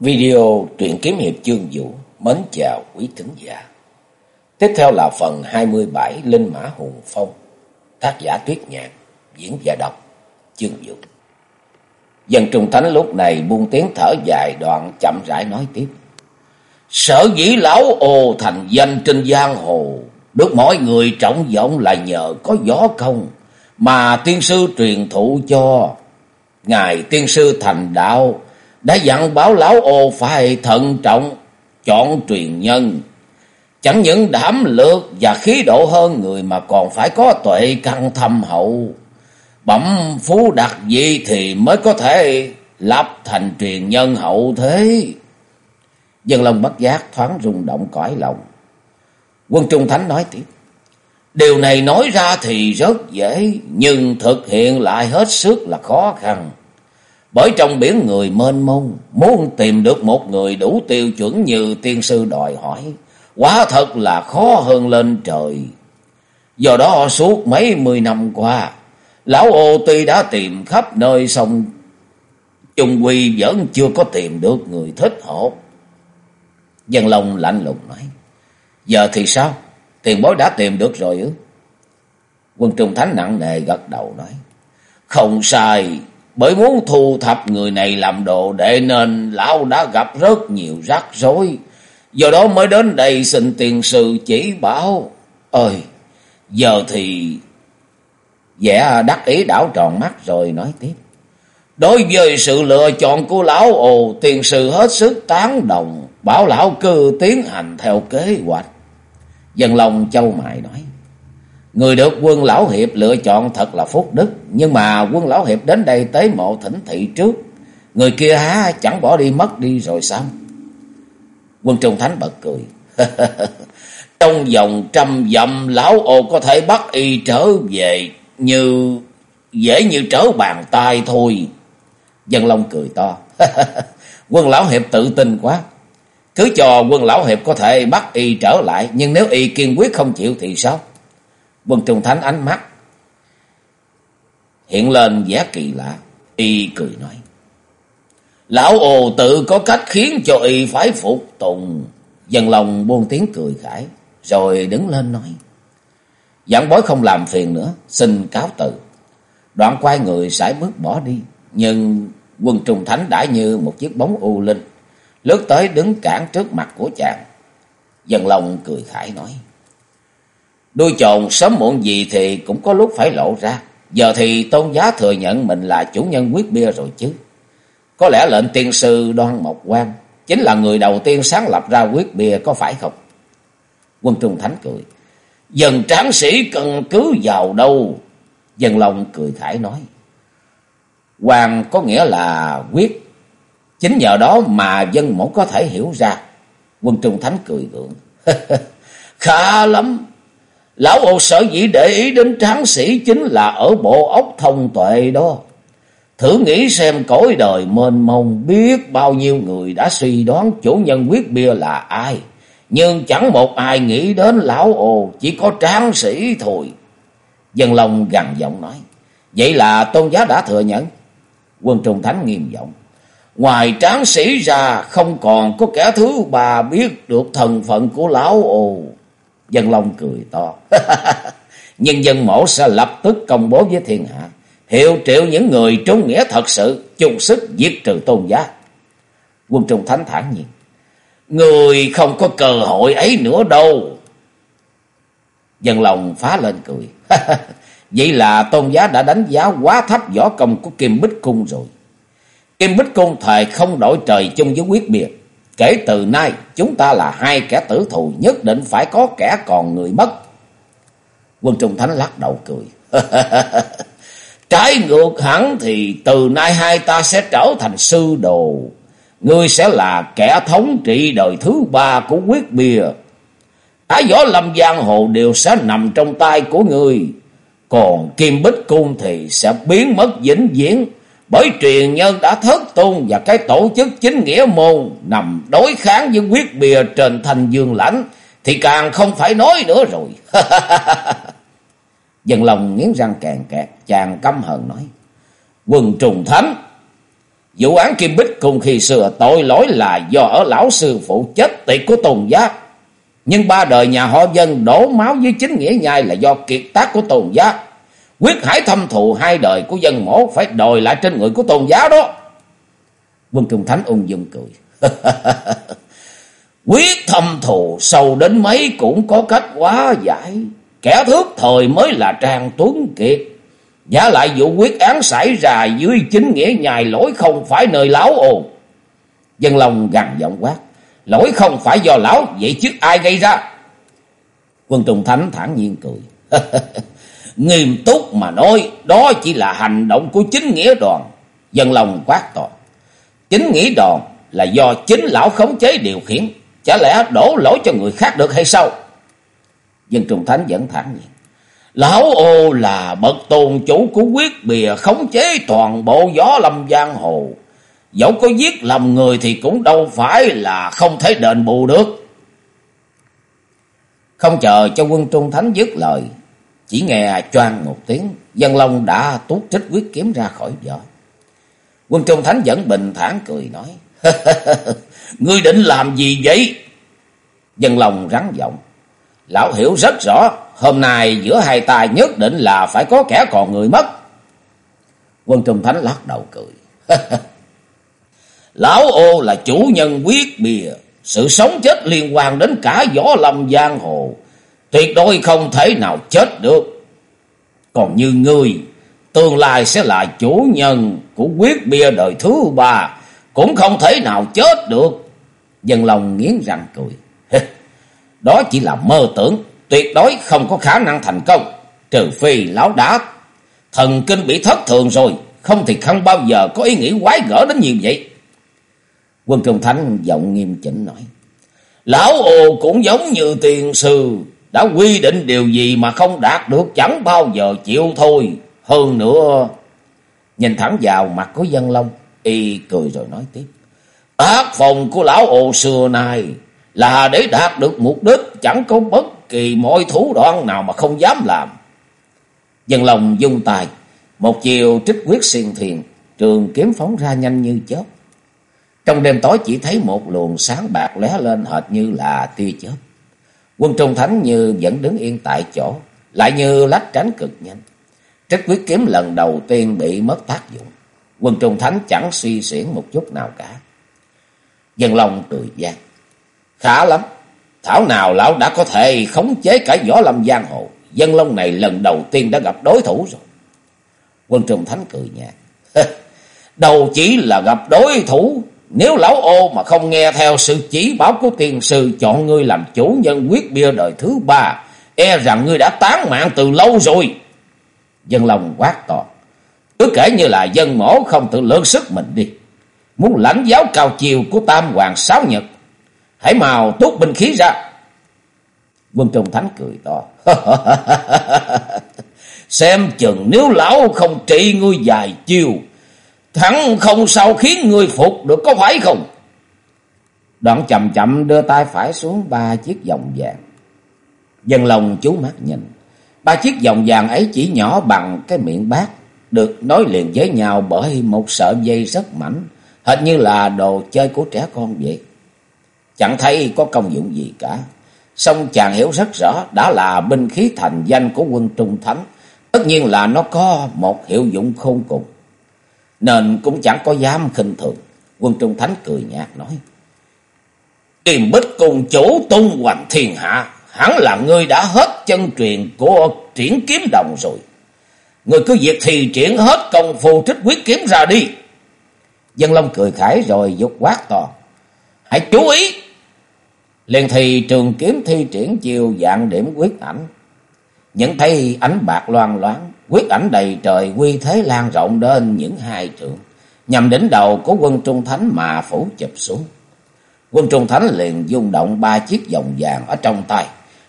Video truyện kiếm hiệp chương vũ mến chào quý thính giả. Tiếp theo là phần 27 Linh Mã Hùng Phong, tác giả Tuyết Nhạc, diễn giả đọc chương vũ. Dân Trung Thánh lúc này buông tiếng thở dài đoạn chậm rãi nói tiếp. Sở dĩ lão ồ thành danh trên giang hồ, được mọi người trọng vọng là nhờ có gió công mà tiên sư truyền thụ cho. Ngài tiên sư thành đạo đã dặn báo lão ô phải thận trọng, chọn truyền nhân. Chẳng những đảm lược và khí độ hơn người mà còn phải có tuệ căn thâm hậu. Bẩm phú đặc gì thì mới có thể lập thành truyền nhân hậu thế. Dân lòng bất giác thoáng rung động cõi lòng. Quân Trung Thánh nói tiếp. Điều này nói ra thì rất dễ, nhưng thực hiện lại hết sức là khó khăn. Bởi trong biển người mênh mông, muốn tìm được một người đủ tiêu chuẩn như tiên sư đòi hỏi, quá thật là khó hơn lên trời. Do đó suốt mấy mươi năm qua, lão ô tuy đã tìm khắp nơi xong, chung quy vẫn chưa có tìm được người thích hợp. Dân Long lạnh lùng nói, giờ thì sao? Tiền bối đã tìm được rồi ư? Quân Trung Thánh nặng nề gật đầu nói, không sai, bởi muốn thu thập người này làm đồ đệ nên lão đã gặp rất nhiều rắc rối. Do đó mới đến đây xin tiền sư chỉ bảo. Ơi, giờ thì Dạ đắc ý đảo tròn mắt rồi nói tiếp. Đối với sự lựa chọn của lão ồ, tiền sư hết sức tán đồng, bảo lão cư tiến hành theo kế hoạch. Dân lòng châu mại nói. Người được quân lão hiệp lựa chọn thật là phúc đức, nhưng mà quân lão hiệp đến đây tế mộ thỉnh thị trước, người kia há chẳng bỏ đi mất đi rồi sao? Quân Trung Thánh bật cười. Trong vòng trăm dặm lão ô có thể bắt y trở về như dễ như trở bàn tay thôi. Dân Long cười to. quân lão hiệp tự tin quá. Cứ cho quân lão hiệp có thể bắt y trở lại, nhưng nếu y kiên quyết không chịu thì sao? Quân Trung Thánh ánh mắt hiện lên vẻ kỳ lạ, y cười nói. Lão ồ tự có cách khiến cho y phải phục tùng. Dân lòng buông tiếng cười khải, rồi đứng lên nói. Giảng bối không làm phiền nữa, xin cáo từ. Đoạn quay người sải bước bỏ đi, nhưng quân trùng thánh đã như một chiếc bóng u linh, lướt tới đứng cản trước mặt của chàng. Dân lòng cười khải nói. Đuôi chồn sớm muộn gì thì cũng có lúc phải lộ ra. Giờ thì tôn giá thừa nhận mình là chủ nhân quyết bia rồi chứ. Có lẽ lệnh tiên sư Đoan Mộc Quang chính là người đầu tiên sáng lập ra quyết bia có phải không? Quân Trung Thánh cười. Dần tráng sĩ cần cứ vào đâu? Dân Long cười khải nói. Hoàng có nghĩa là quyết. Chính nhờ đó mà dân mẫu có thể hiểu ra. Quân Trung Thánh cười gượng. Khá lắm. Lão ô sở dĩ để ý đến tráng sĩ chính là ở bộ ốc thông tuệ đó. Thử nghĩ xem cõi đời mênh mông biết bao nhiêu người đã suy đoán chủ nhân quyết bia là ai. Nhưng chẳng một ai nghĩ đến lão ồ, chỉ có tráng sĩ thôi. Dân Long gằn giọng nói. Vậy là tôn giá đã thừa nhận. Quân Trung Thánh nghiêm giọng. Ngoài tráng sĩ ra không còn có kẻ thứ bà biết được thần phận của lão ồ. Dân Long cười to. Nhân dân mổ sẽ lập tức công bố với thiên hạ. Hiệu triệu những người trung nghĩa thật sự, chung sức giết trừ tôn giá. Quân Trung Thánh thản nhiên. Người không có cơ hội ấy nữa đâu. Dân lòng phá lên cười. Vậy là tôn giá đã đánh giá quá thấp võ công của Kim Bích Cung rồi. Kim Bích Cung thời không đổi trời chung với quyết biệt. Kể từ nay, chúng ta là hai kẻ tử thù nhất định phải có kẻ còn người mất. Quân Trung Thánh lắc đầu cười. Trái ngược hẳn thì từ nay hai ta sẽ trở thành sư đồ. Ngươi sẽ là kẻ thống trị đời thứ ba của quyết bìa. Cả võ lâm giang hồ đều sẽ nằm trong tay của ngươi. Còn Kim Bích Cung thì sẽ biến mất vĩnh viễn. Bởi truyền nhân đã thất tôn và cái tổ chức chính nghĩa môn nằm đối kháng với quyết bìa trên thành dương lãnh. Thì càng không phải nói nữa rồi. Dân lòng nghiến răng càng kẹt, chàng căm hờn nói. Quần trùng thánh, Vụ án Kim Bích cùng khi xưa tội lỗi là do ở lão sư phụ chết tiệt của Tôn Giác. Nhưng ba đời nhà họ dân đổ máu với chính nghĩa nhai là do kiệt tác của Tôn Giác. Quyết hải thâm thù hai đời của dân mổ phải đòi lại trên người của Tôn giáo đó. Quân Trung Thánh ung dung cười. Quyết thâm thù sâu đến mấy cũng có cách quá giải. Kẻ thước thời mới là Trang Tuấn Kiệt. Giá lại vụ quyết án xảy ra dưới chính nghĩa nhài lỗi không phải nơi lão ồn. Dân lòng gằn giọng quát. Lỗi không phải do lão, vậy chứ ai gây ra? Quân Trung Thánh thản nhiên cười. Nghiêm túc mà nói, đó chỉ là hành động của chính nghĩa đoàn. Dân lòng quát to. Chính nghĩa đoàn là do chính lão khống chế điều khiển. Chả lẽ đổ lỗi cho người khác được hay sao? Dân Trung Thánh vẫn thẳng nhiên. Lão ô là bậc tôn chủ của quyết bìa khống chế toàn bộ gió lâm giang hồ. Dẫu có giết lầm người thì cũng đâu phải là không thể đền bù được. Không chờ cho quân Trung Thánh dứt lời. Chỉ nghe choang một tiếng. Dân Long đã tuốt trích quyết kiếm ra khỏi vỏ. Quân Trung Thánh vẫn bình thản cười nói. Ngươi định làm gì vậy? Dân Long rắn giọng. Lão hiểu rất rõ. Hôm nay giữa hai tài nhất định là phải có kẻ còn người mất. Quân Trung Thánh lắc đầu cười. Lão ô là chủ nhân quyết bìa. Sự sống chết liên quan đến cả võ lâm giang hồ. Tuyệt đối không thể nào chết được. Còn như ngươi, tương lai sẽ là chủ nhân của quyết bia đời thứ ba. Cũng không thể nào chết được. Dân lòng nghiến răng cười. Đó chỉ là mơ tưởng tuyệt đối không có khả năng thành công, trừ phi lão đã thần kinh bị thất thường rồi, không thì không bao giờ có ý nghĩ quái gở đến như vậy. Quân Trung Thánh giọng nghiêm chỉnh nói, Lão ồ cũng giống như tiền sư, đã quy định điều gì mà không đạt được chẳng bao giờ chịu thôi. Hơn nữa, nhìn thẳng vào mặt của dân long, y cười rồi nói tiếp. Tác phòng của lão ồ xưa này là để đạt được mục đích chẳng có bất kỳ mọi thủ đoạn nào mà không dám làm. Dân lòng dung tài, một chiều trích quyết xiên thiền, trường kiếm phóng ra nhanh như chớp. Trong đêm tối chỉ thấy một luồng sáng bạc lóe lên hệt như là tia chớp. Quân Trung Thánh như vẫn đứng yên tại chỗ, lại như lách tránh cực nhanh. Trích quyết kiếm lần đầu tiên bị mất tác dụng. Quân Trung Thánh chẳng suy xuyển một chút nào cả. Dân Long cười gian. Khá lắm, Thảo nào lão đã có thể khống chế cả võ lâm giang hồ. Dân long này lần đầu tiên đã gặp đối thủ rồi. Quân Trung Thánh cười nhạt. Đầu chỉ là gặp đối thủ. Nếu lão ô mà không nghe theo sự chỉ bảo của tiền sư chọn ngươi làm chủ nhân quyết bia đời thứ ba. E rằng ngươi đã tán mạng từ lâu rồi. Dân lòng quát to. Cứ kể như là dân mổ không tự lớn sức mình đi. Muốn lãnh giáo cao chiều của tam hoàng sáu nhật, Hãy màu tốt binh khí ra. Quân Trung Thánh cười to. Xem chừng nếu lão không trị ngươi dài chiều. Hắn không sao khiến người phục được, có phải không? Đoạn chậm chậm đưa tay phải xuống ba chiếc vòng vàng. Dân lòng chú mắt nhìn. Ba chiếc vòng vàng ấy chỉ nhỏ bằng cái miệng bát. Được nối liền với nhau bởi một sợi dây rất mảnh. Hệt như là đồ chơi của trẻ con vậy. Chẳng thấy có công dụng gì cả. Xong chàng hiểu rất rõ, đã là binh khí thành danh của quân Trung Thánh. Tất nhiên là nó có một hiệu dụng khôn cùng. Nên cũng chẳng có dám khinh thường. Quân Trung Thánh cười nhạt nói. Kim bích cùng chủ tung hoành thiên hạ. Hẳn là ngươi đã hết chân truyền của triển kiếm đồng rồi. Ngươi cứ việc thì triển hết công phu trích quyết kiếm ra đi. Dân Long cười khải rồi dục quát to. Hãy chú ý liền thì trường kiếm thi triển chiều dạng điểm quyết ảnh. nhận thấy ánh bạc loan loáng, quyết ảnh đầy trời quy thế lan rộng đến những hai trường, nhằm đỉnh đầu của quân Trung Thánh mà phủ chụp xuống. Quân Trung Thánh liền dung động ba chiếc vòng vàng ở trong tay,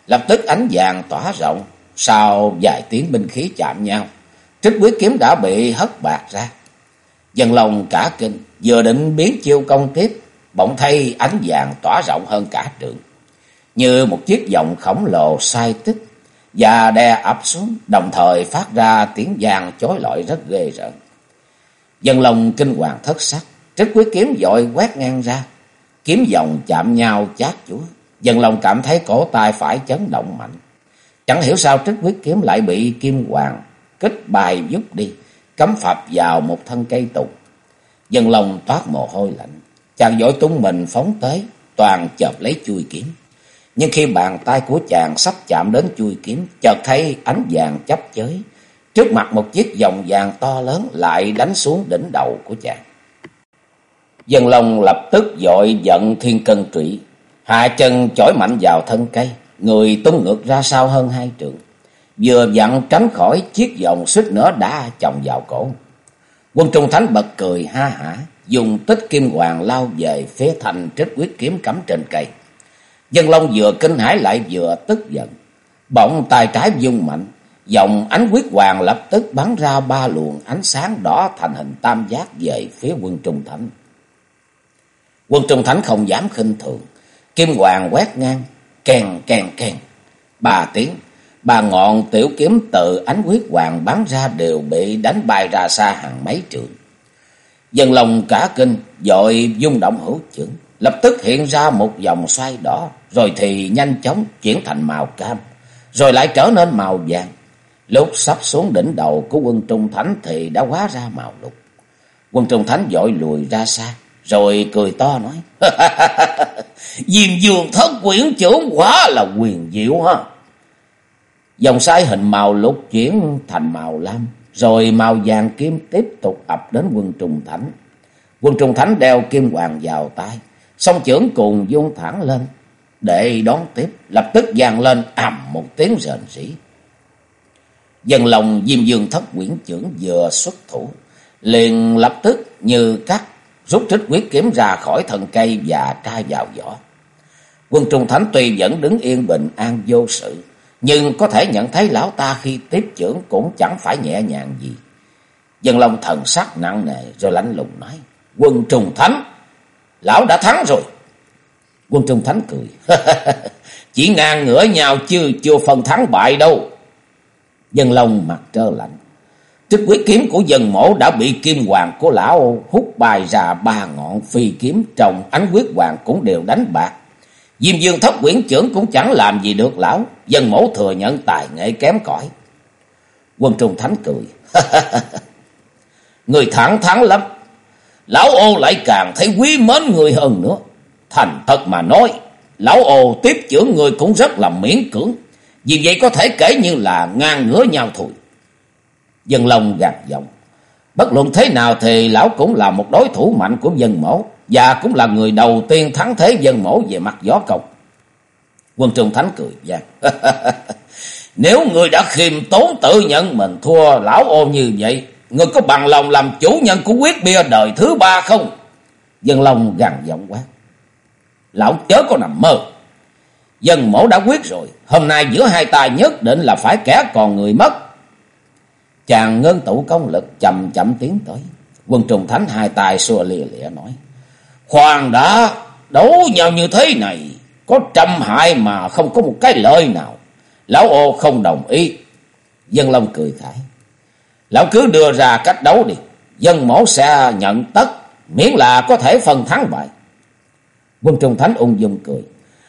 lập tức ánh vàng tỏa rộng, sau vài tiếng binh khí chạm nhau, trích quyết kiếm đã bị hất bạc ra. Dân lòng cả kinh, vừa định biến chiêu công tiếp, bỗng thay ánh vàng tỏa rộng hơn cả trường. Như một chiếc vòng khổng lồ sai tích và đè ập xuống, đồng thời phát ra tiếng vàng chói lọi rất ghê rợn. Dân lòng kinh hoàng thất sắc, Trích quyết kiếm dội quét ngang ra. Kiếm dòng chạm nhau chát chúa. Dân lòng cảm thấy cổ tay phải chấn động mạnh. Chẳng hiểu sao trích quyết kiếm lại bị kim hoàng kích bài giúp đi. Cắm phập vào một thân cây tục. Dân lòng toát mồ hôi lạnh. Chàng dội tung mình phóng tới. Toàn chợp lấy chui kiếm. Nhưng khi bàn tay của chàng sắp chạm đến chui kiếm, chợt thấy ánh vàng chấp chới. Trước mặt một chiếc vòng vàng to lớn lại đánh xuống đỉnh đầu của chàng. Dân Long lập tức dội giận thiên cân trụy, hạ chân chổi mạnh vào thân cây, người tung ngược ra sau hơn hai trượng. Vừa dặn tránh khỏi chiếc vòng suýt nữa đã chồng vào cổ. Quân Trung Thánh bật cười ha hả, dùng tích kim hoàng lao về phía thành trích quyết kiếm cắm trên cây. Dân Long vừa kinh hãi lại vừa tức giận. Bỗng tay trái dung mạnh, dòng ánh quyết hoàng lập tức bắn ra ba luồng ánh sáng đỏ thành hình tam giác về phía quân Trung Thánh. Quân Trung Thánh không dám khinh thường, kim hoàng quét ngang, kèn kèn kèn. Ba tiếng, ba ngọn tiểu kiếm từ ánh quyết hoàng bắn ra đều bị đánh bay ra xa hàng mấy trượng. Dân lòng cả kinh, dội dung động hữu chưởng, lập tức hiện ra một dòng xoay đỏ, rồi thì nhanh chóng chuyển thành màu cam, rồi lại trở nên màu vàng. Lúc sắp xuống đỉnh đầu của quân Trung Thánh thì đã hóa ra màu lục. Quân Trung Thánh dội lùi ra xa, rồi cười to nói. Diêm dương thất quyển trưởng quá là quyền diệu ha. Dòng sai hình màu lục chuyển thành màu lam, rồi màu vàng kim tiếp tục ập đến quân Trung Thánh. Quân Trung Thánh đeo kim hoàng vào tay, song trưởng cùng dung thẳng lên, để đón tiếp, lập tức vang lên ầm một tiếng rền rỉ. Dân lòng Diêm Dương thất quyển trưởng vừa xuất thủ, liền lập tức như cắt rút trích quyết kiếm ra khỏi thân cây và tra vào vỏ. Quân Trung Thánh tuy vẫn đứng yên bình an vô sự, nhưng có thể nhận thấy lão ta khi tiếp trưởng cũng chẳng phải nhẹ nhàng gì. Dân Long thần sắc nặng nề rồi lạnh lùng nói, Quân Trung Thánh, lão đã thắng rồi. Quân Trung Thánh cười, chỉ ngang ngửa nhau chứ chưa phân thắng bại đâu. Dân Long mặt trơ lạnh. Trích quyết kiếm của dân mổ đã bị kim hoàng của lão hút bài ra ba ngọn phi kiếm trong ánh quyết hoàng cũng đều đánh bạc. Diêm dương thất quyển trưởng cũng chẳng làm gì được lão. Dân mổ thừa nhận tài nghệ kém cỏi. Quân Trung Thánh cười. người thẳng thắn lắm. Lão ô lại càng thấy quý mến người hơn nữa. Thành thật mà nói, lão ô tiếp trưởng người cũng rất là miễn cưỡng. Vì vậy có thể kể như là ngang ngửa nhau thôi. Dân Long gạt giọng. Bất luận thế nào thì lão cũng là một đối thủ mạnh của dân mẫu. Và cũng là người đầu tiên thắng thế dân mẫu về mặt gió công. Quân Trung Thánh cười gian. Nếu người đã khiêm tốn tự nhận mình thua lão ô như vậy. Người có bằng lòng làm chủ nhân của quyết bia đời thứ ba không? Dân Long gằn giọng quát. Lão chớ có nằm mơ. Dân mẫu đã quyết rồi. Hôm nay giữa hai tay nhất định là phải kẻ còn người mất. Chàng ngân tụ công lực chậm chậm tiến tới. Quân trùng thánh hai tay xua lìa lìa nói. Khoan đã, đấu nhau như thế này, có trăm hại mà không có một cái lời nào. Lão ô không đồng ý. Dân Long cười khải. Lão cứ đưa ra cách đấu đi. Dân mẫu sẽ nhận tất, miễn là có thể phần thắng bại. Quân Trung Thánh ung dung cười.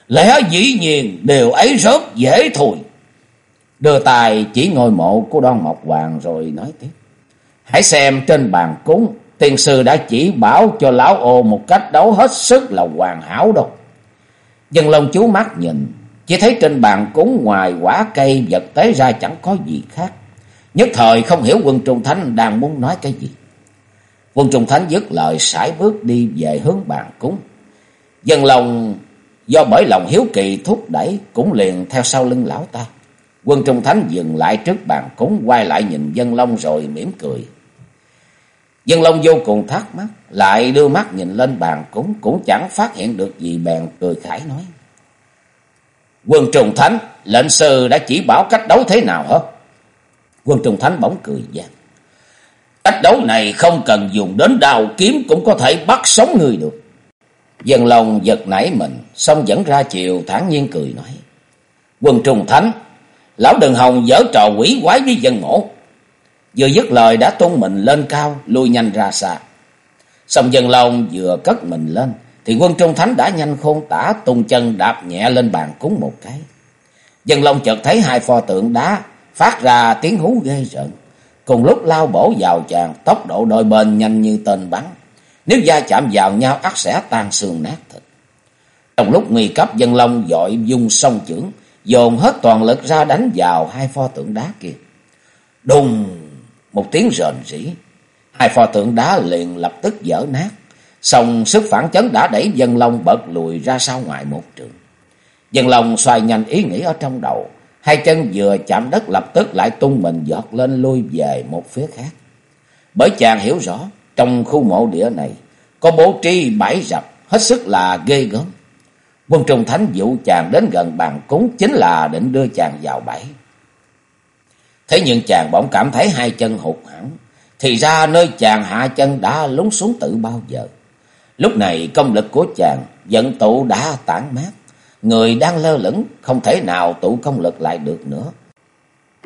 Lẽ dĩ nhiên điều ấy rất dễ thôi. Đưa tài chỉ ngôi mộ của đoan Mộc Hoàng rồi nói tiếp. Hãy xem trên bàn cúng, tiên sư đã chỉ bảo cho lão ô một cách đấu hết sức là hoàn hảo đâu. Dân lông chú mắt nhìn, chỉ thấy trên bàn cúng ngoài quả cây vật tế ra chẳng có gì khác. Nhất thời không hiểu quân Trung Thánh đang muốn nói cái gì. Quân Trung Thánh dứt lời sải bước đi về hướng bàn cúng. Dân lòng do bởi lòng hiếu kỳ thúc đẩy cũng liền theo sau lưng lão ta. Quân Trung Thánh dừng lại trước bàn cúng quay lại nhìn Dân Long rồi mỉm cười. Dân Long vô cùng thắc mắc, lại đưa mắt nhìn lên bàn cúng cũng chẳng phát hiện được gì bèn cười khải nói. Quân Trung Thánh, lệnh sư đã chỉ bảo cách đấu thế nào hết Quân Trung Thánh bỗng cười gian. Cách đấu này không cần dùng đến đào kiếm cũng có thể bắt sống người được. Dân Long giật nảy mình, xong dẫn ra chiều thản nhiên cười nói. Quân Trung Thánh, Lão Đừng Hồng dở trò quỷ quái với dân mổ. Vừa dứt lời đã tung mình lên cao, lui nhanh ra xa. Xong dân long vừa cất mình lên, thì quân trung thánh đã nhanh khôn tả tung chân đạp nhẹ lên bàn cúng một cái. Dân long chợt thấy hai pho tượng đá phát ra tiếng hú ghê rợn. Cùng lúc lao bổ vào chàng, tốc độ đôi bên nhanh như tên bắn. Nếu da chạm vào nhau ắt sẽ tan xương nát thịt. Trong lúc nguy cấp dân long dội dung sông chưởng, dồn hết toàn lực ra đánh vào hai pho tượng đá kia. Đùng! Một tiếng rền rỉ. Hai pho tượng đá liền lập tức dở nát. Xong sức phản chấn đã đẩy dân long bật lùi ra sau ngoài một trường. Dân long xoay nhanh ý nghĩ ở trong đầu. Hai chân vừa chạm đất lập tức lại tung mình giọt lên lui về một phía khác. Bởi chàng hiểu rõ, trong khu mộ địa này có bố trí bãi rập hết sức là ghê gớm. Quân Trung Thánh dụ chàng đến gần bàn cúng chính là định đưa chàng vào bẫy. Thế nhưng chàng bỗng cảm thấy hai chân hụt hẳn, thì ra nơi chàng hạ chân đã lún xuống tự bao giờ. Lúc này công lực của chàng vận tụ đã tản mát, người đang lơ lửng không thể nào tụ công lực lại được nữa.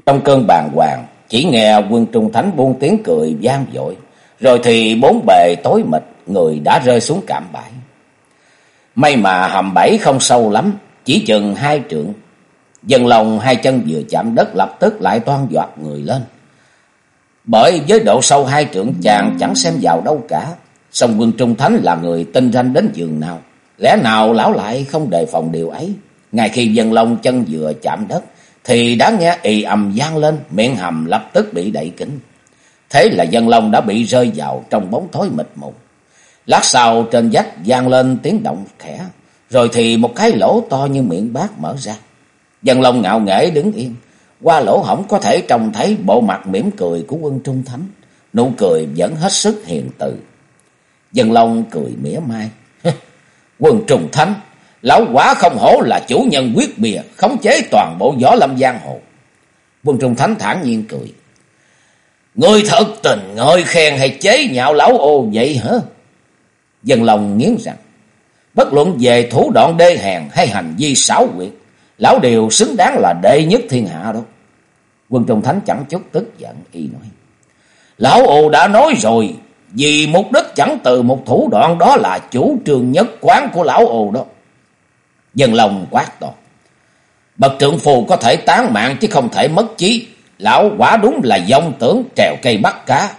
Trong cơn bàng hoàng, chỉ nghe quân trung thánh buông tiếng cười gian dội, rồi thì bốn bề tối mịt, người đã rơi xuống cạm bãi. May mà hầm bẫy không sâu lắm, chỉ chừng hai trượng. Dần lòng hai chân vừa chạm đất lập tức lại toan dọt người lên. Bởi với độ sâu hai trượng chàng chẳng xem vào đâu cả. Song quân Trung Thánh là người tinh ranh đến giường nào. Lẽ nào lão lại không đề phòng điều ấy. Ngay khi dân long chân vừa chạm đất, thì đã nghe ì ầm gian lên, miệng hầm lập tức bị đẩy kính. Thế là dân long đã bị rơi vào trong bóng tối mịt mù. Lát sau trên vách gian lên tiếng động khẽ, rồi thì một cái lỗ to như miệng bát mở ra. Dân long ngạo nghễ đứng yên, qua lỗ hổng có thể trông thấy bộ mặt mỉm cười của quân trung thánh, nụ cười vẫn hết sức hiền từ. Dân long cười mỉa mai, quân trung thánh, lão quả không hổ là chủ nhân quyết bìa, khống chế toàn bộ gió lâm giang hồ. Quân trung thánh thản nhiên cười. Ngươi thật tình ngợi khen hay chế nhạo lão ô vậy hả? Dân lòng nghiến rằng, bất luận về thủ đoạn đê hèn hay hành vi xảo quyệt, lão đều xứng đáng là đệ nhất thiên hạ đó. Quân Trung Thánh chẳng chút tức giận y nói. Lão ô đã nói rồi, vì mục đích chẳng từ một thủ đoạn đó là chủ trương nhất quán của lão ồ đó. Dân lòng quát to. Bậc trượng phù có thể tán mạng chứ không thể mất chí. Lão quả đúng là dông tưởng trèo cây bắt cá.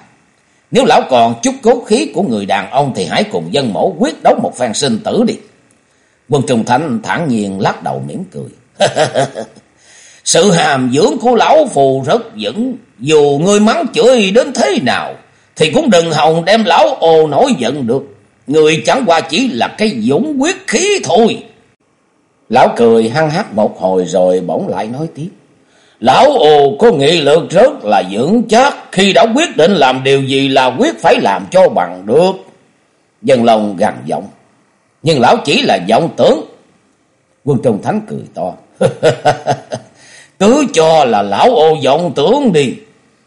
Nếu lão còn chút cốt khí của người đàn ông thì hãy cùng dân mổ quyết đấu một phen sinh tử đi. Quân Trung Thánh thản nhiên lắc đầu mỉm cười. Sự hàm dưỡng của lão phù rất vững. Dù ngươi mắng chửi đến thế nào thì cũng đừng hòng đem lão ồ nổi giận được. Người chẳng qua chỉ là cái dũng quyết khí thôi. Lão cười hăng hắc một hồi rồi bỗng lại nói tiếp. Lão ồ có nghị lực rất là dưỡng chắc. Khi đã quyết định làm điều gì là quyết phải làm cho bằng được. Dân lòng gằn giọng. Nhưng lão chỉ là giọng tưởng. Quân Trung Thánh cười to. Cứ cho là lão ô vọng tưởng đi.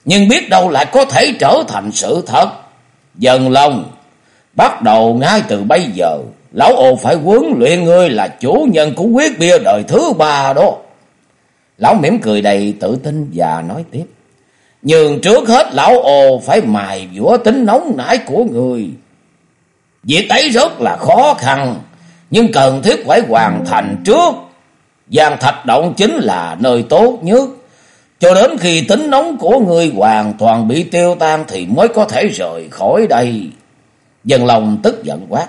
Nhưng biết đâu lại có thể trở thành sự thật. Dần lòng. Bắt đầu ngay từ bây giờ. Lão ô phải huấn luyện ngươi là chủ nhân của quyết bia đời thứ ba đó. Lão mỉm cười đầy tự tin và nói tiếp. Nhưng trước hết lão ồ phải mài dũa tính nóng nảy của người. Việc ấy rất là khó khăn, nhưng cần thiết phải hoàn thành trước. Giang thạch động chính là nơi tốt nhất. Cho đến khi tính nóng của người hoàn toàn bị tiêu tan thì mới có thể rời khỏi đây. Dân lòng tức giận quát.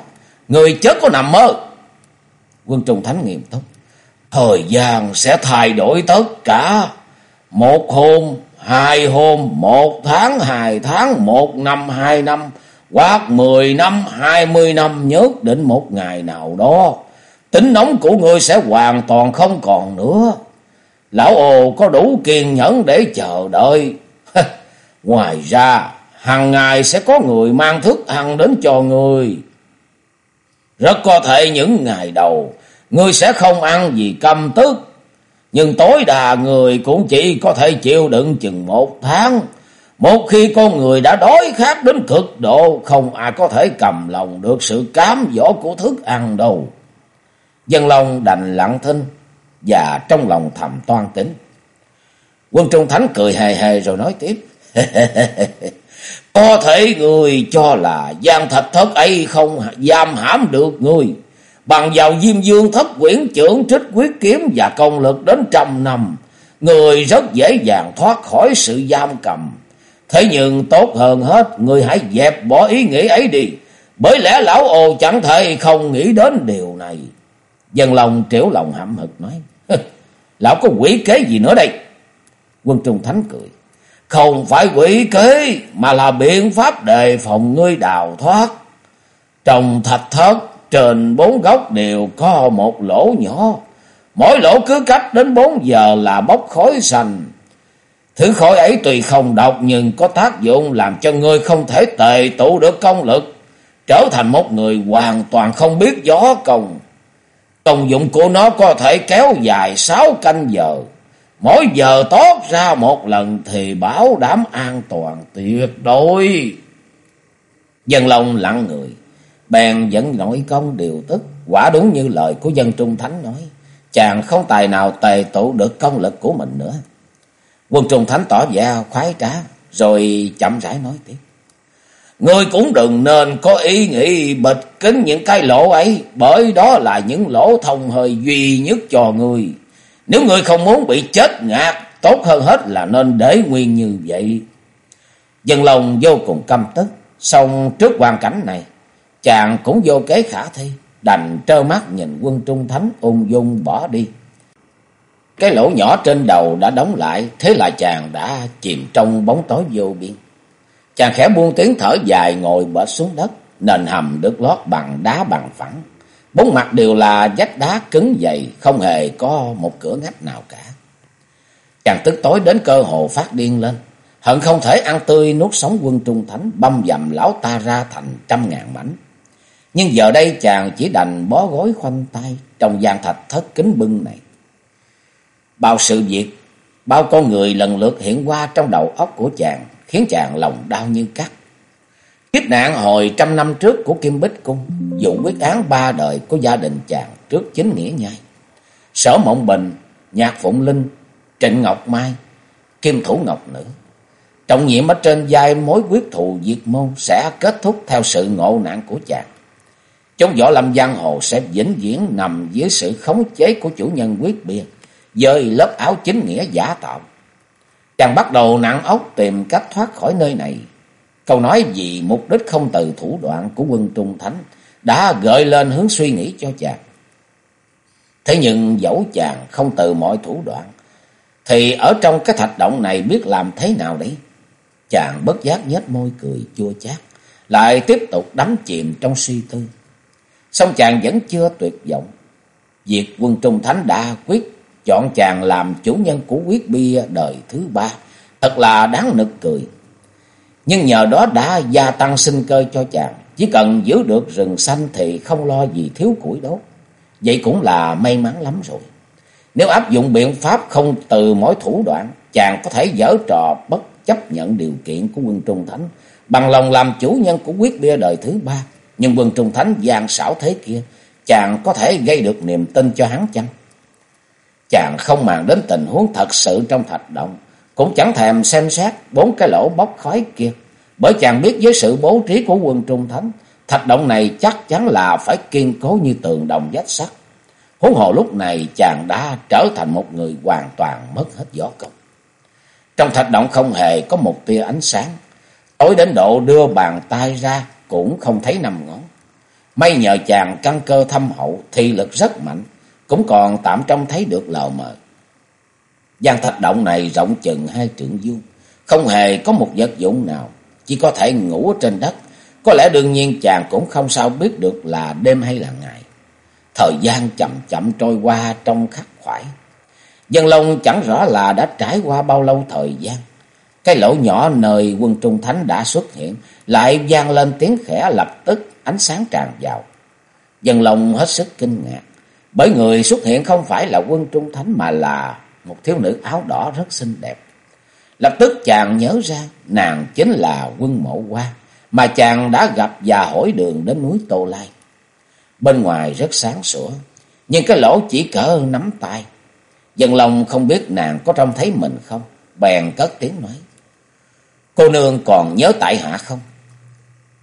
Người chết có nằm mơ. Quân Trung Thánh nghiêm túc. Thời gian sẽ thay đổi tất cả. Một hôm, hai hôm, một tháng, hai tháng, một năm, hai năm, hoặc mười năm, hai mươi năm nhất định một ngày nào đó. Tính nóng của ngươi sẽ hoàn toàn không còn nữa. Lão ồ có đủ kiên nhẫn để chờ đợi. Ngoài ra, hàng ngày sẽ có người mang thức ăn đến cho người. Rất có thể những ngày đầu, người sẽ không ăn gì căm tức. Nhưng tối đa người cũng chỉ có thể chịu đựng chừng một tháng. Một khi con người đã đói khát đến cực độ, không ai có thể cầm lòng được sự cám dỗ của thức ăn đâu. Dân lòng đành lặng thinh và trong lòng thầm toan tính. Quân Trung Thánh cười hề hề rồi nói tiếp. Có thể người cho là gian thạch thất ấy không giam hãm được người. Bằng vào diêm dương thất quyển trưởng trích quyết kiếm và công lực đến trăm năm. Người rất dễ dàng thoát khỏi sự giam cầm. Thế nhưng tốt hơn hết, người hãy dẹp bỏ ý nghĩ ấy đi. Bởi lẽ lão ồ chẳng thể không nghĩ đến điều này. Dân lòng triểu lòng hậm hực nói. Lão có quỷ kế gì nữa đây? Quân Trung Thánh cười. Không phải quỷ kế, mà là biện pháp đề phòng ngươi đào thoát. Trong thạch thất, trên bốn góc đều có một lỗ nhỏ. Mỗi lỗ cứ cách đến bốn giờ là bốc khói sành. Thứ khói ấy tùy không độc, nhưng có tác dụng làm cho ngươi không thể tề tụ được công lực. Trở thành một người hoàn toàn không biết gió công. Công dụng của nó có thể kéo dài sáu canh giờ. Mỗi giờ tốt ra một lần thì bảo đảm an toàn tuyệt đối. Dân Long lặng người, bèn vẫn nội công điều tức, quả đúng như lời của dân Trung Thánh nói. Chàng không tài nào tề tụ được công lực của mình nữa. Quân Trung Thánh tỏ vẻ khoái trá, rồi chậm rãi nói tiếp. Ngươi cũng đừng nên có ý nghĩ bịt kín những cái lỗ ấy, bởi đó là những lỗ thông hơi duy nhất cho ngươi. Nếu ngươi không muốn bị chết ngạt, tốt hơn hết là nên để nguyên như vậy. Dân lòng vô cùng căm tức, xong trước hoàn cảnh này, chàng cũng vô kế khả thi, đành trơ mắt nhìn quân trung thánh ung dung bỏ đi. Cái lỗ nhỏ trên đầu đã đóng lại, thế là chàng đã chìm trong bóng tối vô biên. Chàng khẽ buông tiếng thở dài ngồi bệt xuống đất, nền hầm được lót bằng đá bằng phẳng. Bốn mặt đều là vách đá cứng dày, không hề có một cửa ngách nào cả. Chàng tức tối đến cơ hồ phát điên lên, hận không thể ăn tươi nuốt sống quân trung thánh, băm dầm lão ta ra thành trăm ngàn mảnh. Nhưng giờ đây chàng chỉ đành bó gối khoanh tay trong gian thạch thất kính bưng này. Bao sự việc, bao con người lần lượt hiện qua trong đầu óc của chàng, khiến chàng lòng đau như cắt. Kiếp nạn hồi trăm năm trước của Kim Bích Cung, vụ quyết án ba đời của gia đình chàng trước chính nghĩa nhai. Sở Mộng Bình, Nhạc Phụng Linh, Trịnh Ngọc Mai, Kim Thủ Ngọc Nữ. Trọng nhiệm ở trên vai mối quyết thù diệt môn sẽ kết thúc theo sự ngộ nạn của chàng. Chống võ lâm giang hồ sẽ vĩnh viễn nằm dưới sự khống chế của chủ nhân quyết biệt, dời lớp áo chính nghĩa giả tạo. Chàng bắt đầu nặng ốc tìm cách thoát khỏi nơi này. Câu nói vì mục đích không từ thủ đoạn của quân Trung Thánh đã gợi lên hướng suy nghĩ cho chàng. Thế nhưng dẫu chàng không từ mọi thủ đoạn, thì ở trong cái thạch động này biết làm thế nào đấy? Chàng bất giác nhếch môi cười chua chát, lại tiếp tục đắm chìm trong suy tư. Xong chàng vẫn chưa tuyệt vọng. Việc quân Trung Thánh đã quyết chọn chàng làm chủ nhân của quyết bia đời thứ ba, thật là đáng nực cười. Nhưng nhờ đó đã gia tăng sinh cơ cho chàng, chỉ cần giữ được rừng xanh thì không lo gì thiếu củi đốt. Vậy cũng là may mắn lắm rồi. Nếu áp dụng biện pháp không từ mỗi thủ đoạn, chàng có thể dở trò bất chấp nhận điều kiện của quân Trung Thánh, bằng lòng làm chủ nhân của quyết bia đời thứ ba. Nhưng quân Trung Thánh gian xảo thế kia, chàng có thể gây được niềm tin cho hắn chăng? Chàng không màng đến tình huống thật sự trong thạch động, cũng chẳng thèm xem xét bốn cái lỗ bốc khói kia. Bởi chàng biết với sự bố trí của quân Trung Thánh, thạch động này chắc chắn là phải kiên cố như tường đồng vách sắt. Huống hồ lúc này chàng đã trở thành một người hoàn toàn mất hết gió công. Trong thạch động không hề có một tia ánh sáng. Tối đến độ đưa bàn tay ra cũng không thấy nằm ngón. May nhờ chàng căn cơ thâm hậu, thi lực rất mạnh, cũng còn tạm trông thấy được lờ mờ. gian thạch động này rộng chừng hai trượng vuông, không hề có một vật dụng nào, chỉ có thể ngủ trên đất. Có lẽ đương nhiên chàng cũng không sao biết được là đêm hay là ngày. Thời gian chậm chậm trôi qua trong khắc khoải. Dân Long chẳng rõ là đã trải qua bao lâu thời gian. Cái lỗ nhỏ nơi quân Trung Thánh đã xuất hiện, lại vang lên tiếng khẽ lập tức ánh sáng tràn vào. Dân Long hết sức kinh ngạc. Bởi người xuất hiện không phải là quân trung thánh mà là một thiếu nữ áo đỏ rất xinh đẹp. Lập tức chàng nhớ ra nàng chính là quân mộ hoa mà chàng đã gặp và hỏi đường đến núi Tô Lai. Bên ngoài rất sáng sủa, nhưng cái lỗ chỉ cỡ nắm tay. Dân lòng không biết nàng có trông thấy mình không, bèn cất tiếng nói. Cô nương còn nhớ tại hạ không?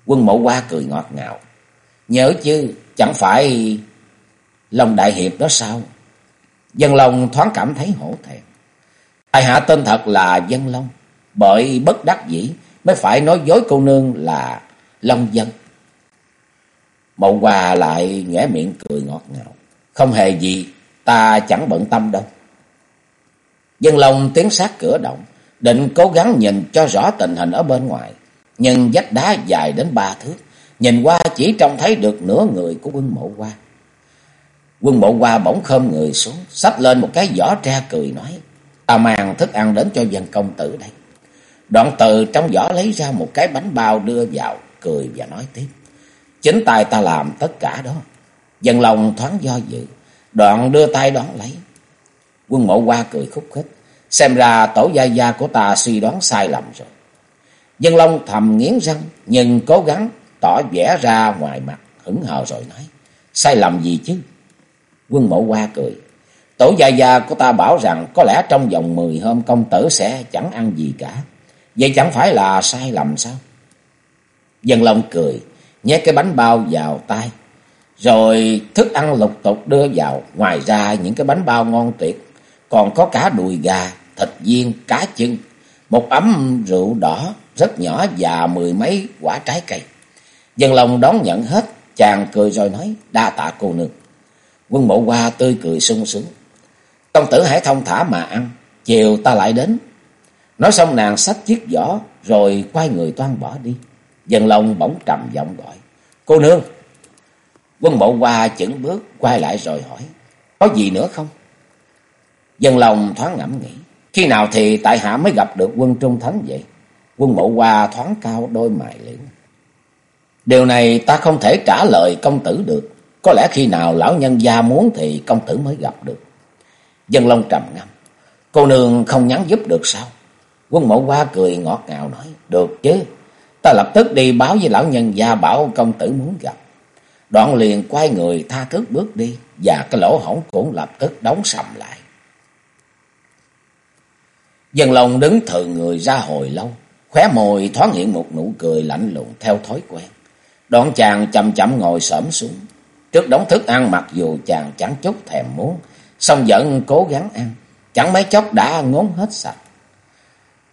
Quân mộ qua cười ngọt ngào. Nhớ chứ, chẳng phải lòng đại hiệp đó sao? Dân Long thoáng cảm thấy hổ thẹn. Tại hạ tên thật là Dân Long, bởi bất đắc dĩ mới phải nói dối cô nương là Long Dân. Mậu Hòa lại nhẽ miệng cười ngọt ngào. Không hề gì, ta chẳng bận tâm đâu. Dân Long tiến sát cửa động, định cố gắng nhìn cho rõ tình hình ở bên ngoài. Nhưng vách đá dài đến ba thước, nhìn qua chỉ trông thấy được nửa người của quân mộ qua. Quân bộ qua bỗng khom người xuống, sắp lên một cái giỏ tre cười nói. Ta mang thức ăn đến cho dân công tử đây. Đoạn từ trong giỏ lấy ra một cái bánh bao đưa vào, cười và nói tiếp. Chính tay ta làm tất cả đó. Dân lòng thoáng do dự, đoạn đưa tay đón lấy. Quân mộ qua cười khúc khích. Xem ra tổ gia gia của ta suy đoán sai lầm rồi. Dân Long thầm nghiến răng, nhưng cố gắng tỏ vẻ ra ngoài mặt, hững hờ rồi nói. Sai lầm gì chứ? Quân mộ qua cười. Tổ gia gia của ta bảo rằng có lẽ trong vòng 10 hôm công tử sẽ chẳng ăn gì cả. Vậy chẳng phải là sai lầm sao? Dân Long cười, nhét cái bánh bao vào tay. Rồi thức ăn lục tục đưa vào. Ngoài ra những cái bánh bao ngon tuyệt. Còn có cả đùi gà, thịt viên, cá chân. Một ấm rượu đỏ rất nhỏ và mười mấy quả trái cây. Dân Long đón nhận hết. Chàng cười rồi nói đa tạ cô nương. Quân mộ qua tươi cười sung sướng. Công tử hãy thông thả mà ăn. Chiều ta lại đến. Nói xong nàng xách chiếc giỏ rồi quay người toan bỏ đi. Dân Long bỗng trầm giọng gọi. Cô nương. Quân mộ qua chững bước quay lại rồi hỏi. Có gì nữa không? Dân Long thoáng ngẫm nghĩ. Khi nào thì tại hạ mới gặp được quân trung thánh vậy? Quân mộ qua thoáng cao, đôi mày liễu. Điều này ta không thể trả lời công tử được. Có lẽ khi nào lão nhân gia muốn thì công tử mới gặp được. Dân Long trầm ngâm. Cô nương không nhắn giúp được sao? Quân mộ qua cười ngọt ngào nói. Được chứ. Ta lập tức đi báo với lão nhân gia bảo công tử muốn gặp. Đoạn liền quay người tha thước bước đi. Và cái lỗ hổng cũng lập tức đóng sầm lại. Dân Long đứng thừ người ra hồi lâu. Khóe môi thoáng hiện một nụ cười lạnh lùng theo thói quen. Đoạn chàng chậm chậm ngồi xổm xuống. Trước đống thức ăn, mặc dù chàng chẳng chút thèm muốn. Xong vẫn cố gắng ăn. Chẳng mấy chốc đã ngốn hết sạch.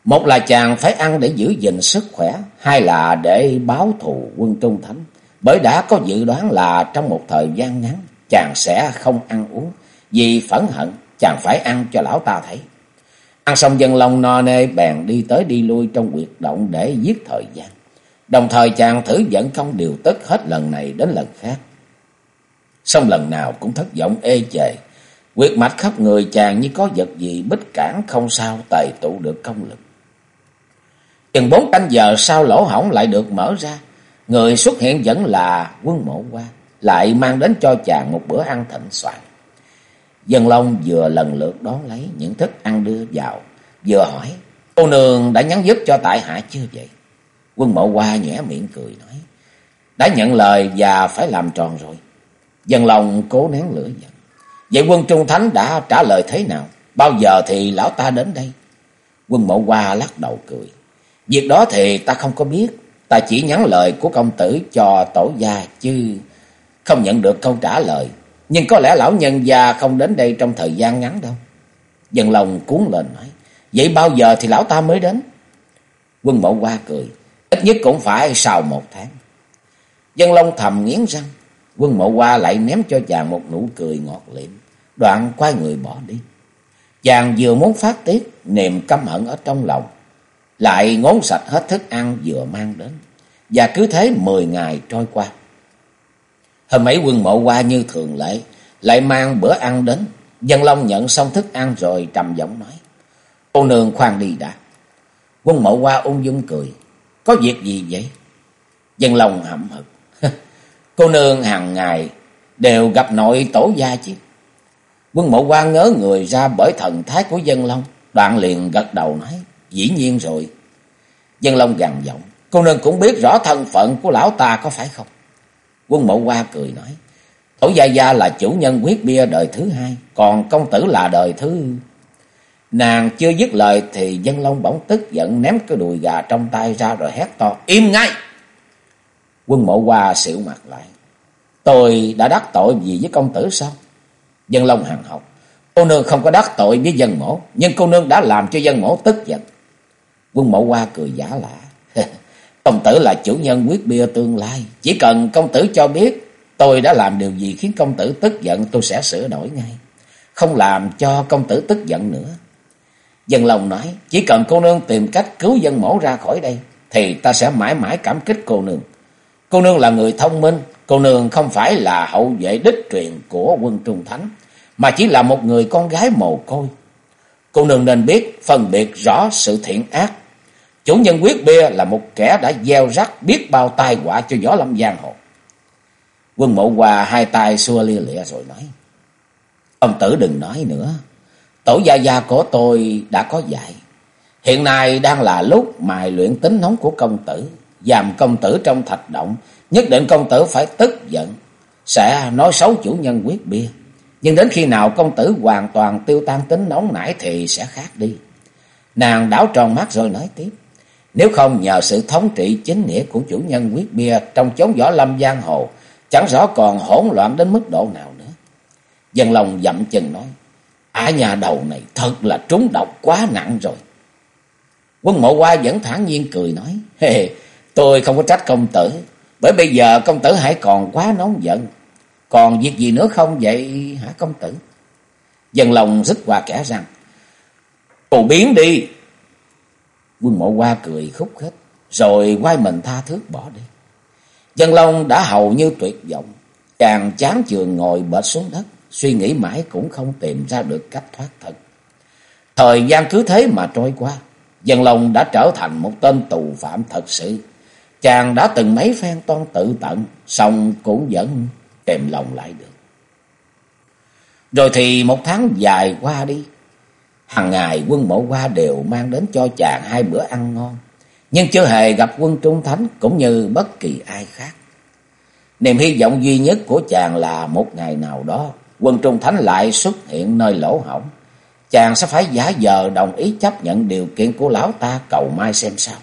Một là chàng phải ăn để giữ gìn sức khỏe. Hai là để báo thù quân trung thánh. Bởi đã có dự đoán là trong một thời gian ngắn. Chàng sẽ không ăn uống. Vì phẫn hận, chàng phải ăn cho lão ta thấy. Ăn xong dân lòng no nê, bèn đi tới đi lui trong quyệt động để giết thời gian. Đồng thời chàng thử dẫn không điều tức hết lần này đến lần khác. Xong lần nào cũng thất vọng ê chề. Quyệt mạch khắp người chàng như có vật gì bích cản không sao tài tụ được công lực. Chừng bốn canh giờ sau lỗ hỏng lại được mở ra. Người xuất hiện vẫn là quân mộ qua. Lại mang đến cho chàng một bữa ăn thịnh soạn. Dân Long vừa lần lượt đón lấy những thức ăn đưa vào. Vừa hỏi. Cô nương đã nhắn giúp cho tại hạ chưa vậy? Quân mộ qua nhẽ miệng cười nói. Đã nhận lời và phải làm tròn rồi. Dân lòng cố nén lửa giận. Vậy quân Trung Thánh đã trả lời thế nào? Bao giờ thì lão ta đến đây? Quân mộ qua lắc đầu cười. Việc đó thì ta không có biết. Ta chỉ nhắn lời của công tử cho tổ gia chứ không nhận được câu trả lời. Nhưng có lẽ lão nhân gia không đến đây trong thời gian ngắn đâu. Dân lòng cuốn lên nói. Vậy bao giờ thì lão ta mới đến? Quân mộ qua cười. Ít nhất cũng phải sau một tháng. Dân Long thầm nghiến răng. Quân mộ qua lại ném cho chàng một nụ cười ngọt liệm. Đoạn quay người bỏ đi. Chàng vừa muốn phát tiết, niềm căm hận ở trong lòng. Lại ngốn sạch hết thức ăn vừa mang đến. Và cứ thế mười ngày trôi qua. Hôm ấy quân mộ qua như thường lệ. Lại mang bữa ăn đến. Dân Long nhận xong thức ăn rồi trầm giọng nói. Cô nương khoan đi đã. Quân mộ qua ung dung cười. Có việc gì vậy? Dân Long hậm hực. Cô nương hàng ngày đều gặp nội tổ gia chứ. Quân mộ quan ngớ người ra bởi thần thái của dân long. Đoạn liền gật đầu nói. Dĩ nhiên rồi. Dân long gằn giọng. Cô nương cũng biết rõ thân phận của lão ta có phải không? Quân mộ qua cười nói. Tổ gia gia là chủ nhân quyết bia đời thứ hai. Còn công tử là đời thứ... Nàng chưa dứt lời thì dân long bỗng tức giận ném cái đùi gà trong tay ra rồi hét to. Im ngay! Quân mộ qua xỉu mặt lại. Tôi đã đắc tội gì với công tử sao? Dân long hàng học. Cô nương không có đắc tội với dân mổ. Nhưng cô nương đã làm cho dân mổ tức giận. Quân mộ qua cười giả lạ. công tử là chủ nhân quyết bia tương lai. Chỉ cần công tử cho biết tôi đã làm điều gì khiến công tử tức giận tôi sẽ sửa đổi ngay. Không làm cho công tử tức giận nữa. Dân lòng nói, chỉ cần cô nương tìm cách cứu dân mổ ra khỏi đây, thì ta sẽ mãi mãi cảm kích cô nương. Cô nương là người thông minh, cô nương không phải là hậu vệ đích truyền của quân Trung Thánh, mà chỉ là một người con gái mồ côi. Cô nương nên biết phân biệt rõ sự thiện ác. Chủ nhân quyết bia là một kẻ đã gieo rắc biết bao tai họa cho gió lâm giang hồ. Quân mộ hòa hai tay xua lia lịa rồi nói. Ông tử đừng nói nữa. Tổ gia gia của tôi đã có dạy. Hiện nay đang là lúc mài luyện tính nóng của công tử. Giam công tử trong thạch động. Nhất định công tử phải tức giận. Sẽ nói xấu chủ nhân quyết bia. Nhưng đến khi nào công tử hoàn toàn tiêu tan tính nóng nảy thì sẽ khác đi. Nàng đảo tròn mắt rồi nói tiếp. Nếu không nhờ sự thống trị chính nghĩa của chủ nhân quyết bia trong chốn võ lâm giang hồ, chẳng rõ còn hỗn loạn đến mức độ nào nữa. Dân lòng dậm chân nói. Ả nhà đầu này thật là trúng độc quá nặng rồi. Quân mộ qua vẫn thản nhiên cười nói. Hề, tôi không có trách công tử. Bởi bây giờ công tử hãy còn quá nóng giận. Còn việc gì nữa không vậy hả công tử? Dân lòng rít qua kẻ rằng. Cô biến đi. Quân mộ qua cười khúc khích. Rồi quay mình tha thước bỏ đi. Dân Long đã hầu như tuyệt vọng. Chàng chán chường ngồi bệt xuống đất suy nghĩ mãi cũng không tìm ra được cách thoát thân. Thời gian cứ thế mà trôi qua, dân lòng đã trở thành một tên tù phạm thật sự. Chàng đã từng mấy phen toan tự tận, xong cũng vẫn tìm lòng lại được. Rồi thì một tháng dài qua đi, hàng ngày quân mộ qua đều mang đến cho chàng hai bữa ăn ngon, nhưng chưa hề gặp quân trung thánh cũng như bất kỳ ai khác. Niềm hy vọng duy nhất của chàng là một ngày nào đó quân Trung Thánh lại xuất hiện nơi lỗ hổng. Chàng sẽ phải giả giờ đồng ý chấp nhận điều kiện của lão ta cầu mai xem sao.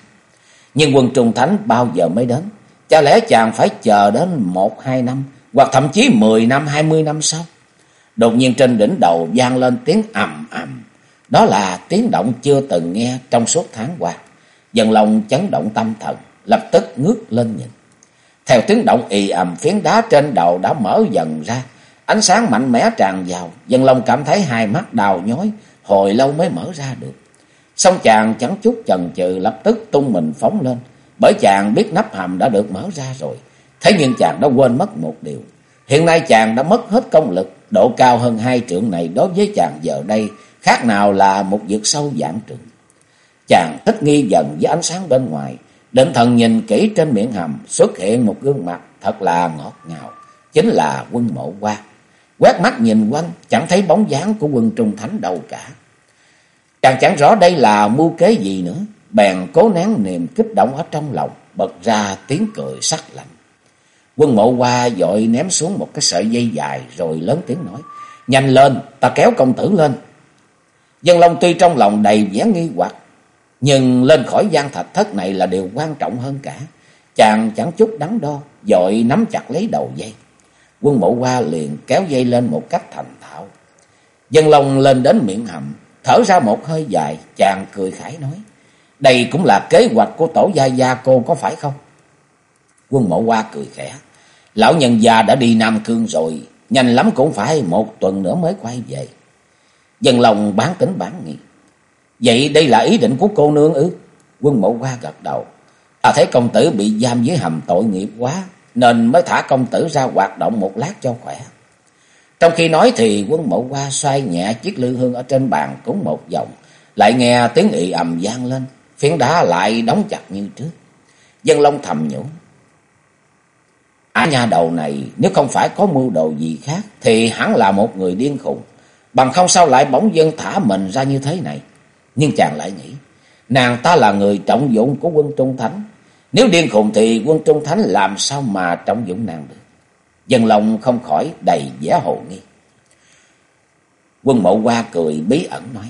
Nhưng quân Trung Thánh bao giờ mới đến? Chả lẽ chàng phải chờ đến một hai năm, hoặc thậm chí mười năm, hai mươi năm sau? Đột nhiên trên đỉnh đầu vang lên tiếng ầm ầm. Đó là tiếng động chưa từng nghe trong suốt tháng qua. Dần lòng chấn động tâm thần, lập tức ngước lên nhìn. Theo tiếng động ì ầm phiến đá trên đầu đã mở dần ra, Ánh sáng mạnh mẽ tràn vào, dân long cảm thấy hai mắt đào nhói, hồi lâu mới mở ra được. Xong chàng chẳng chút chần chừ lập tức tung mình phóng lên, bởi chàng biết nắp hầm đã được mở ra rồi. Thế nhưng chàng đã quên mất một điều. Hiện nay chàng đã mất hết công lực, độ cao hơn hai trượng này đối với chàng giờ đây khác nào là một vực sâu dạng trượng. Chàng thích nghi dần với ánh sáng bên ngoài, định thần nhìn kỹ trên miệng hầm xuất hiện một gương mặt thật là ngọt ngào, chính là quân mộ qua. Quét mắt nhìn quanh, chẳng thấy bóng dáng của quân trung thánh đâu cả. Chàng chẳng rõ đây là mưu kế gì nữa, bèn cố nén niềm kích động ở trong lòng, bật ra tiếng cười sắc lạnh. Quân mộ qua dội ném xuống một cái sợi dây dài rồi lớn tiếng nói, nhanh lên, ta kéo công tử lên. Dân Long tuy trong lòng đầy vẻ nghi hoặc, nhưng lên khỏi gian thạch thất này là điều quan trọng hơn cả. Chàng chẳng chút đắn đo, dội nắm chặt lấy đầu dây. Quân mộ qua liền kéo dây lên một cách thành thạo. Dân long lên đến miệng hầm, thở ra một hơi dài, chàng cười khải nói. Đây cũng là kế hoạch của tổ gia gia cô có phải không? Quân mộ qua cười khẽ. Lão nhân gia đã đi Nam Cương rồi, nhanh lắm cũng phải một tuần nữa mới quay về. Dân lòng bán tính bán nghi. Vậy đây là ý định của cô nương ư? Quân mộ qua gật đầu. Ta thấy công tử bị giam dưới hầm tội nghiệp quá, nên mới thả công tử ra hoạt động một lát cho khỏe. Trong khi nói thì quân mộ qua xoay nhẹ chiếc lư hương ở trên bàn cúng một vòng, lại nghe tiếng ị ầm gian lên, phiến đá lại đóng chặt như trước. Dân Long thầm nhủ. Á nhà đầu này nếu không phải có mưu đồ gì khác thì hẳn là một người điên khùng. Bằng không sao lại bỗng dân thả mình ra như thế này. Nhưng chàng lại nghĩ, nàng ta là người trọng dụng của quân Trung Thánh. Nếu điên khùng thì quân Trung Thánh làm sao mà trọng dụng nàng được. Dân lòng không khỏi đầy vẻ hồ nghi. Quân mộ qua cười bí ẩn nói.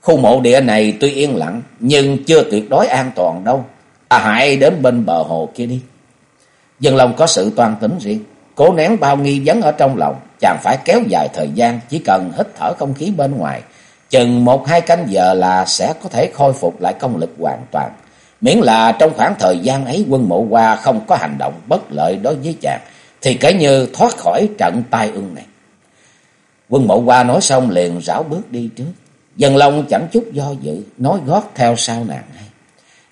Khu mộ địa này tuy yên lặng, nhưng chưa tuyệt đối an toàn đâu. À hãy đến bên bờ hồ kia đi. Dân lòng có sự toan tính riêng, cố nén bao nghi vấn ở trong lòng, chàng phải kéo dài thời gian, chỉ cần hít thở không khí bên ngoài. Chừng một hai canh giờ là sẽ có thể khôi phục lại công lực hoàn toàn. Miễn là trong khoảng thời gian ấy quân mộ qua không có hành động bất lợi đối với chàng, thì kể như thoát khỏi trận tai ương này. Quân mộ qua nói xong liền rảo bước đi trước. Dân Long chẳng chút do dự, nói gót theo sau nàng hay.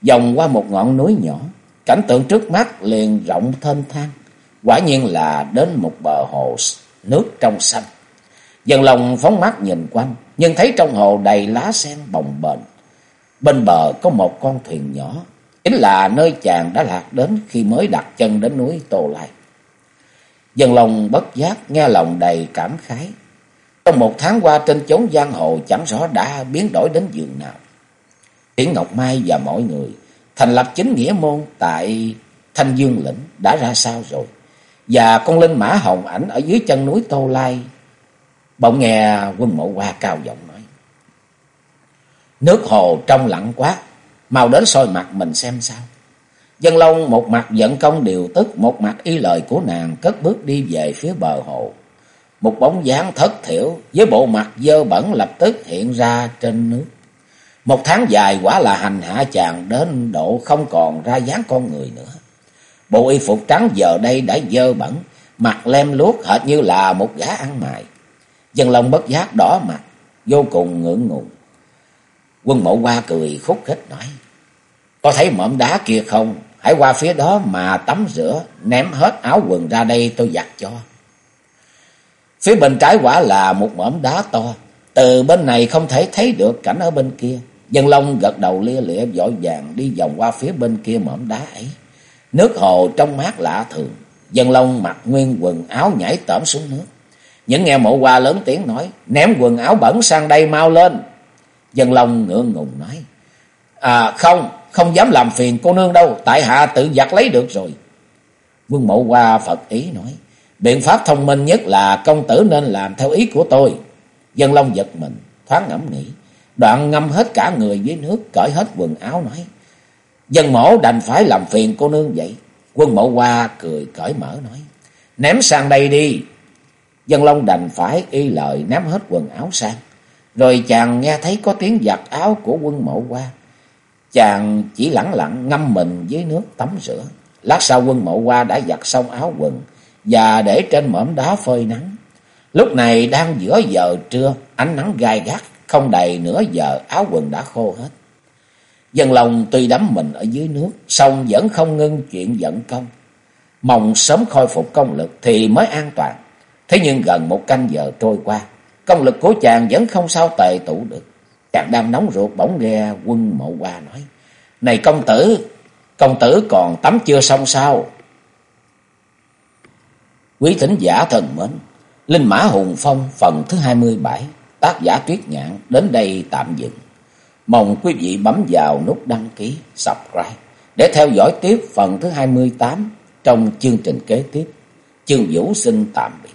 Dòng qua một ngọn núi nhỏ, cảnh tượng trước mắt liền rộng thênh thang. Quả nhiên là đến một bờ hồ nước trong xanh. Dân Long phóng mắt nhìn quanh, nhưng thấy trong hồ đầy lá sen bồng bềnh. Bên bờ có một con thuyền nhỏ, chính là nơi chàng đã lạc đến khi mới đặt chân đến núi Tô Lai. Dân lòng bất giác nghe lòng đầy cảm khái. Trong một tháng qua trên chốn giang hồ chẳng rõ đã biến đổi đến giường nào. Tiễn Ngọc Mai và mọi người thành lập chính nghĩa môn tại Thanh Dương Lĩnh đã ra sao rồi. Và con linh mã hồng ảnh ở dưới chân núi Tô Lai. Bỗng nghe quân mộ hoa cao giọng nói. Nước hồ trong lặng quá, mau đến soi mặt mình xem sao. Dân Long một mặt giận công điều tức, một mặt y lời của nàng cất bước đi về phía bờ hồ. Một bóng dáng thất thiểu với bộ mặt dơ bẩn lập tức hiện ra trên nước. Một tháng dài quả là hành hạ chàng đến độ không còn ra dáng con người nữa. Bộ y phục trắng giờ đây đã dơ bẩn, mặt lem luốc hệt như là một gã ăn mày. Dân Long bất giác đỏ mặt, vô cùng ngưỡng ngùng. Quân mộ qua cười khúc khích nói, Có thấy mỏm đá kia không? Hãy qua phía đó mà tắm rửa, ném hết áo quần ra đây tôi giặt cho. Phía bên trái quả là một mỏm đá to, từ bên này không thể thấy được cảnh ở bên kia. Dân Long gật đầu lia lịa vội vàng đi vòng qua phía bên kia mỏm đá ấy. Nước hồ trong mát lạ thường. Dân Long mặc nguyên quần áo nhảy tẩm xuống nước. Những nghe mộ qua lớn tiếng nói, ném quần áo bẩn sang đây mau lên. Dân Long ngượng ngùng nói, à không, không dám làm phiền cô nương đâu, tại hạ tự giặt lấy được rồi. Vương mẫu qua Phật ý nói, biện pháp thông minh nhất là công tử nên làm theo ý của tôi. Dân Long giật mình, thoáng ngẫm nghĩ, đoạn ngâm hết cả người dưới nước, cởi hết quần áo nói, dân mổ đành phải làm phiền cô nương vậy. Quân mộ qua cười cởi mở nói, ném sang đây đi. Dân Long đành phải y lời ném hết quần áo sang. Rồi chàng nghe thấy có tiếng giặt áo của quân mộ qua. Chàng chỉ lặng lặng ngâm mình dưới nước tắm rửa. Lát sau quân mộ qua đã giặt xong áo quần và để trên mỏm đá phơi nắng. Lúc này đang giữa giờ trưa, ánh nắng gai gắt, không đầy nửa giờ áo quần đã khô hết. Dân lòng tuy đắm mình ở dưới nước, song vẫn không ngưng chuyện giận công. Mong sớm khôi phục công lực thì mới an toàn. Thế nhưng gần một canh giờ trôi qua, công lực của chàng vẫn không sao tệ tụ được. Chàng đang nóng ruột bỗng nghe quân mộ qua nói. Này công tử, công tử còn tắm chưa xong sao? Quý thính giả thần mến, Linh Mã Hùng Phong phần thứ 27, tác giả Tuyết Nhạn đến đây tạm dừng. Mong quý vị bấm vào nút đăng ký, subscribe để theo dõi tiếp phần thứ 28 trong chương trình kế tiếp. Chương Vũ xin tạm biệt.